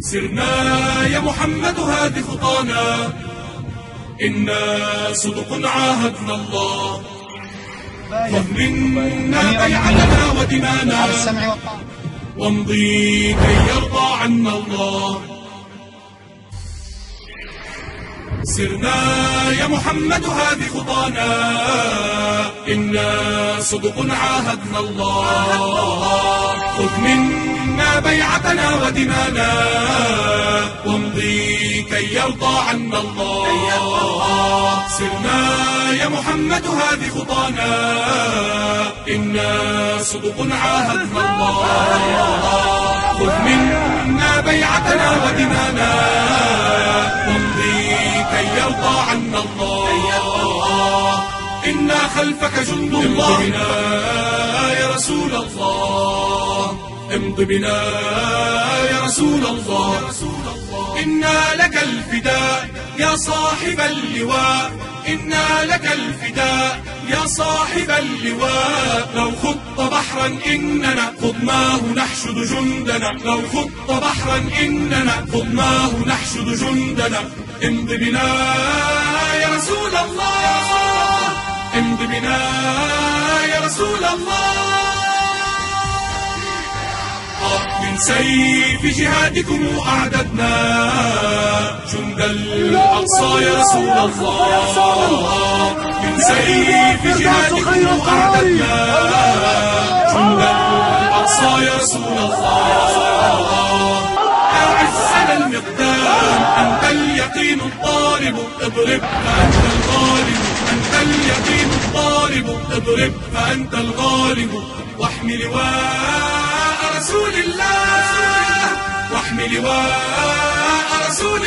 سرنا يا محمد هذه خطانا. إنا صدق عاهدنا الله. منا بيعتنا ودمانا. وامضي كي يرضى عنا الله. سرنا يا محمد هذه خطانا. إنا صدق عاهدنا الله. خذ منا بيعتنا ودمانا. وامضي كي يرضى عنا الله. سرنا يا محمد هذه خطانا. إنا صدق عاهدنا الله. خذ منا بيعتنا ودمانا. وامضي كي يرضى عنا الله. إنا خلفك جند الله. بنا يا رسول الله. إنا لك الفداء يا صاحب اللواء. إنا لك الفداء يا صاحب اللواء. لو خط بحرا إننا خضناه نحشد جندنا. لو خط بحرا إننا خضناه نحشد جندنا. امض بنا يا رسول الله. امض بنا يا رسول الله. سيف جهادكم أعددنا جند الأقصى يا رسول الله. من سيف جهادكم أعددنا جند الأقصى يا رسول الله. يا عزنا المقدام أنت اليقين الضارب اضرب فأنت الغالب. أنت اليقين الضارب اضرب فأنت الغالب. واحمل لواء رسول الله واحمل لواء رسول الله